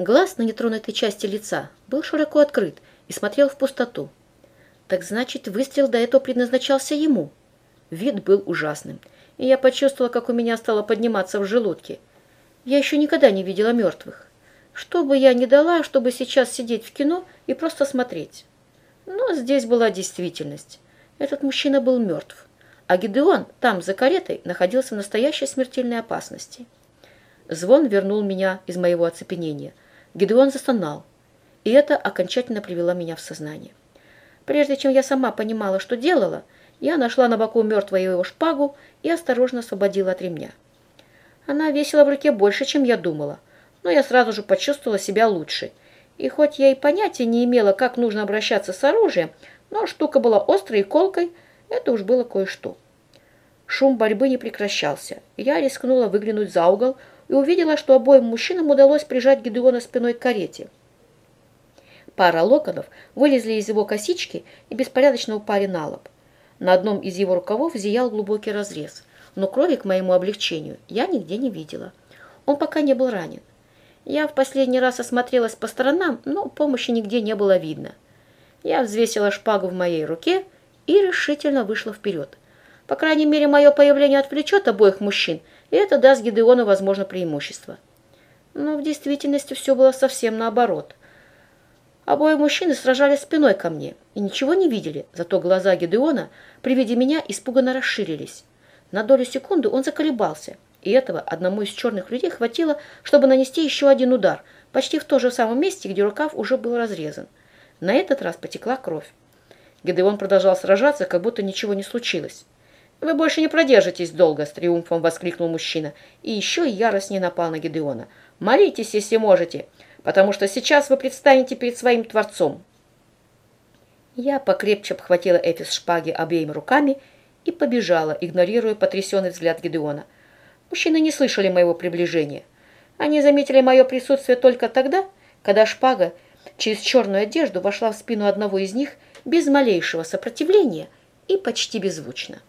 Глаз на нетронутой части лица был широко открыт и смотрел в пустоту. Так значит, выстрел до этого предназначался ему. Вид был ужасным, и я почувствовала, как у меня стало подниматься в желудке. Я еще никогда не видела мертвых. Что бы я ни дала, чтобы сейчас сидеть в кино и просто смотреть. Но здесь была действительность. Этот мужчина был мертв, а Гидеон там, за каретой, находился в настоящей смертельной опасности. Звон вернул меня из моего оцепенения. Гидеон застонал, и это окончательно привело меня в сознание. Прежде чем я сама понимала, что делала, я нашла на боку мертвого его шпагу и осторожно освободила от ремня. Она весила в руке больше, чем я думала, но я сразу же почувствовала себя лучше. И хоть я и понятия не имела, как нужно обращаться с оружием, но штука была острой и колкой, это уж было кое-что. Шум борьбы не прекращался. Я рискнула выглянуть за угол и увидела, что обоим мужчинам удалось прижать Гедеона спиной к карете. Пара локонов вылезли из его косички и беспорядочно упали на лоб. На одном из его рукавов зиял глубокий разрез, но крови к моему облегчению я нигде не видела. Он пока не был ранен. Я в последний раз осмотрелась по сторонам, но помощи нигде не было видно. Я взвесила шпагу в моей руке и решительно вышла вперед. По крайней мере, мое появление отвлечет обоих мужчин, и это даст Гидеону, возможно, преимущество. Но в действительности все было совсем наоборот. Обои мужчины сражались спиной ко мне и ничего не видели, зато глаза Гедеона при виде меня испуганно расширились. На долю секунды он заколебался, и этого одному из черных людей хватило, чтобы нанести еще один удар, почти в том же самом месте, где рукав уже был разрезан. На этот раз потекла кровь. Гедеон продолжал сражаться, как будто ничего не случилось. «Вы больше не продержитесь долго!» — с триумфом воскликнул мужчина. И еще яростнее напал на Гедеона. «Молитесь, если можете!» потому что сейчас вы предстанете перед своим Творцом. Я покрепче обхватила Эфис шпаги обеими руками и побежала, игнорируя потрясенный взгляд Гедеона. Мужчины не слышали моего приближения. Они заметили мое присутствие только тогда, когда шпага через черную одежду вошла в спину одного из них без малейшего сопротивления и почти беззвучно.